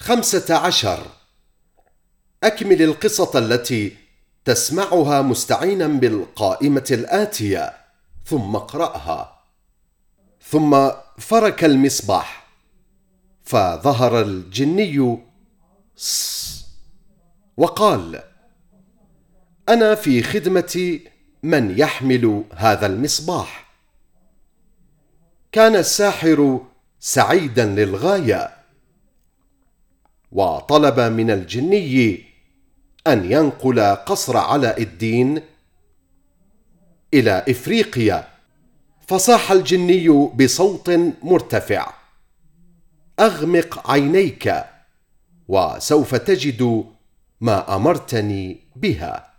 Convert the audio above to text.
خمسة عشر. أكمل القصة التي تسمعها مستعينا بالقائمة الآتية ثم اقرأها. ثم فرك المصباح فظهر الجني وقال أنا في خدمة من يحمل هذا المصباح. كان الساحر سعيدا للغاية وطلب من الجني أن ينقل قصر علاء الدين إلى إفريقيا. فصاح الجني بصوت مرتفع. أغمق عينيك وسوف تجد ما أمرتني بها.